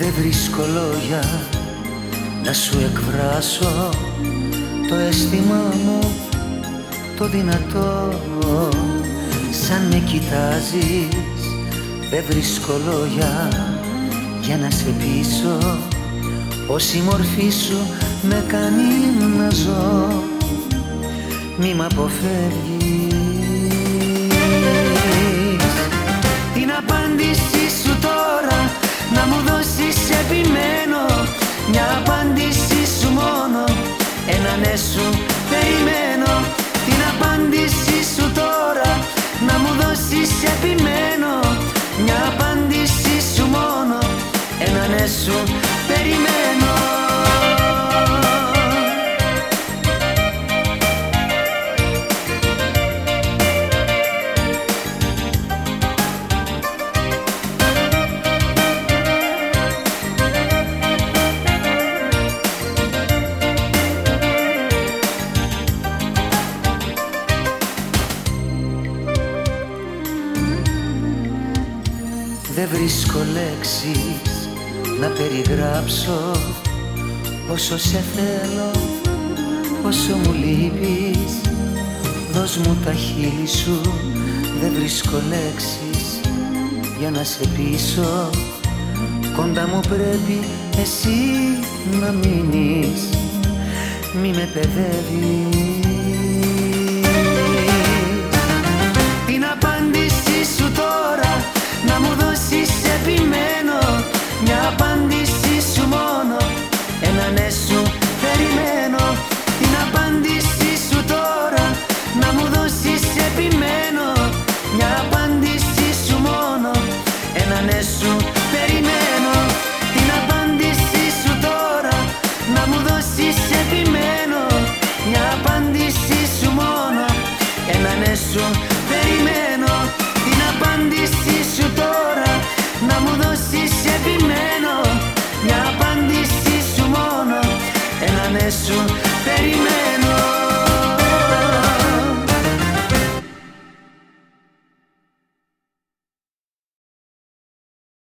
Δεν βρίσκω λόγια να σου εκφράσω το αίσθημα μου το δυνατό σαν με κοιτάζεις δεν βρίσκω λόγια για να σε πείσω πως η μορφή σου με κάνει να ζω. Μη μ' αποφεύγεις μια απάντησή σου μόνο. Ένα ναι σου Δεν βρίσκω λέξεις να περιγράψω Πόσο σε θέλω, πόσο μου λείπεις. Δώσ' μου τα χείλη σου, δεν βρίσκω λέξεις Για να σε πείσω, κοντά μου πρέπει εσύ να μείνεις Μη με παιδεύεις Μια απάντησή σου μόνο Ένα ναι σου περιμένω. Την απάντησή σου τώρα Να μου δώσεις επιμένω. Μια απάντησή σου. Περιμένω.